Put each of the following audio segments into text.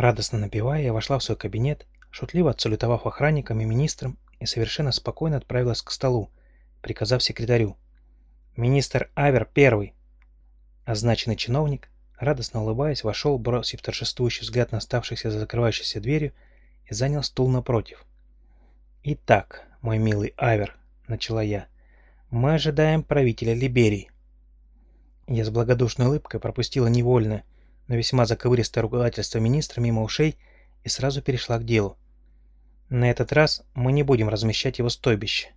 Радостно напевая, я вошла в свой кабинет, шутливо отсалютовав охранникам и министрам, и совершенно спокойно отправилась к столу, приказав секретарю. «Министр Авер первый!» Означенный чиновник, радостно улыбаясь, вошел, бросив торжествующий взгляд на оставшихся за закрывающейся дверью, и занял стул напротив. «Итак, мой милый Авер», — начала я, — «мы ожидаем правителя Либерии». Я с благодушной улыбкой пропустила невольное, но весьма заковыристое ругательство министра мимо ушей и сразу перешла к делу. На этот раз мы не будем размещать его стойбище.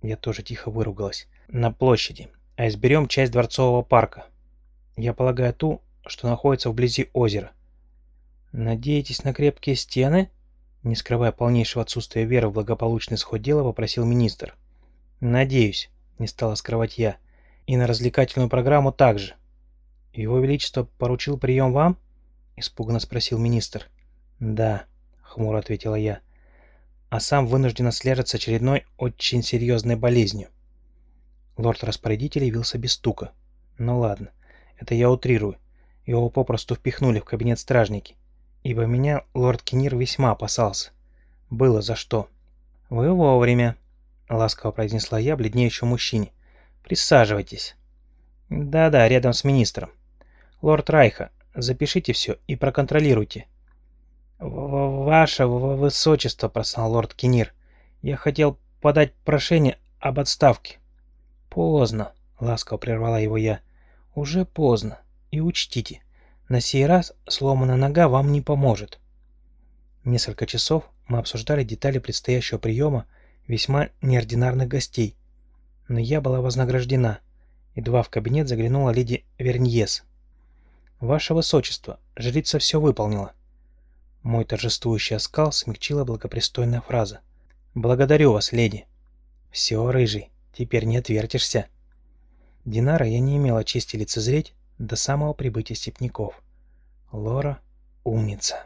Я тоже тихо выругалась. На площади, а изберем часть дворцового парка. Я полагаю ту, что находится вблизи озера. Надеетесь на крепкие стены? Не скрывая полнейшего отсутствия веры в благополучный исход дела, попросил министр. Надеюсь, не стала скрывать я. И на развлекательную программу также. Его Величество поручил прием вам? Испуганно спросил министр. Да, хмуро ответила я а сам вынужден следовать с очередной очень серьезной болезнью. Лорд-распорядитель явился без стука. Ну ладно, это я утрирую. Его попросту впихнули в кабинет стражники, ибо меня лорд Кенир весьма опасался. Было за что. «Вы вовремя», — ласково произнесла я бледнеющему мужчине. «Присаживайтесь». «Да-да, рядом с министром. Лорд Райха, запишите все и проконтролируйте. «Ваше высочество», — просал лорд Кенир, — «я хотел подать прошение об отставке». «Поздно», — ласково прервала его я. «Уже поздно. И учтите, на сей раз сломанная нога вам не поможет». Несколько часов мы обсуждали детали предстоящего приема весьма неординарных гостей. Но я была вознаграждена. Едва в кабинет заглянула леди Верньес. «Ваше высочество, жрица все выполнила». Мой торжествующий оскал смягчила благопристойная фраза. «Благодарю вас, леди». «Все, рыжий, теперь не отвертишься». Динара я не имела чести лицезреть до самого прибытия степняков. Лора — умница.